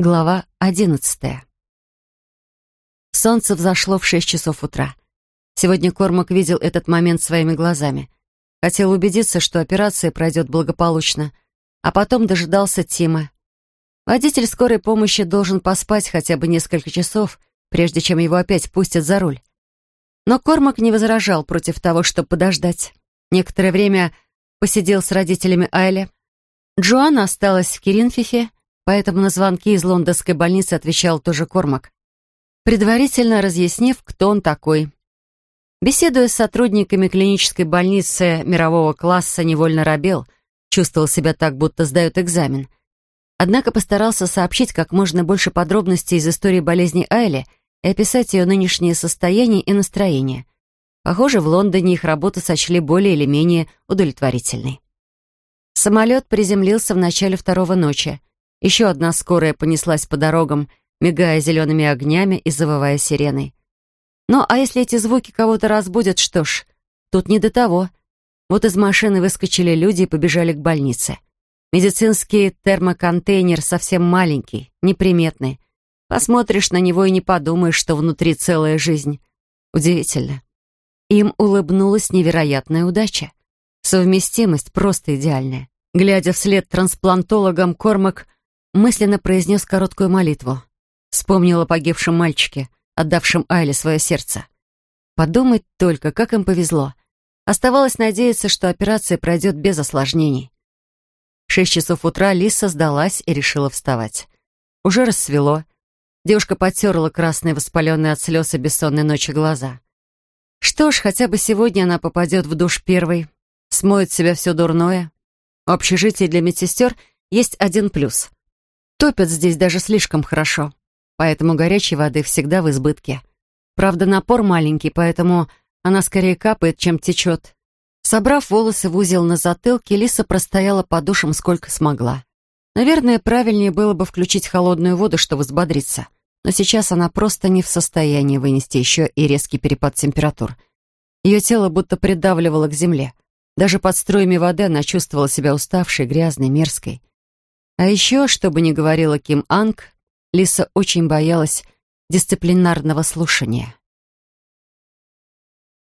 Глава одиннадцатая. Солнце взошло в шесть часов утра. Сегодня Кормак видел этот момент своими глазами. Хотел убедиться, что операция пройдет благополучно, а потом дожидался Тима. Водитель скорой помощи должен поспать хотя бы несколько часов, прежде чем его опять пустят за руль. Но Кормак не возражал против того, чтобы подождать. Некоторое время посидел с родителями Айли. Джоанна осталась в Киринфифе, поэтому на звонки из лондонской больницы отвечал тоже Кормак, предварительно разъяснив, кто он такой. Беседуя с сотрудниками клинической больницы мирового класса, невольно робел, чувствовал себя так, будто сдает экзамен. Однако постарался сообщить как можно больше подробностей из истории болезни Айли и описать ее нынешнее состояние и настроение. Похоже, в Лондоне их работу сочли более или менее удовлетворительной. Самолет приземлился в начале второго ночи. Еще одна скорая понеслась по дорогам, мигая зелеными огнями и завывая сиреной. Ну, а если эти звуки кого-то разбудят, что ж, тут не до того. Вот из машины выскочили люди и побежали к больнице. Медицинский термоконтейнер совсем маленький, неприметный. Посмотришь на него и не подумаешь, что внутри целая жизнь. Удивительно. Им улыбнулась невероятная удача. Совместимость просто идеальная. Глядя вслед трансплантологам, Кормак мысленно произнес короткую молитву. Вспомнил о погибшем мальчике, отдавшем Айле свое сердце. Подумать только, как им повезло. Оставалось надеяться, что операция пройдет без осложнений. В шесть часов утра Лиса сдалась и решила вставать. Уже рассвело. Девушка потерла красные, воспаленные от слез и бессонной ночи глаза. Что ж, хотя бы сегодня она попадет в душ первой, смоет себя все дурное. В общежитии для медсестер есть один плюс. Топят здесь даже слишком хорошо, поэтому горячей воды всегда в избытке. Правда, напор маленький, поэтому она скорее капает, чем течет. Собрав волосы в узел на затылке, Лиса простояла под душем сколько смогла. Наверное, правильнее было бы включить холодную воду, чтобы взбодриться. Но сейчас она просто не в состоянии вынести еще и резкий перепад температур. Ее тело будто придавливало к земле. Даже под струями воды она чувствовала себя уставшей, грязной, мерзкой. А еще, что бы ни говорила Ким Анг, Лиса очень боялась дисциплинарного слушания.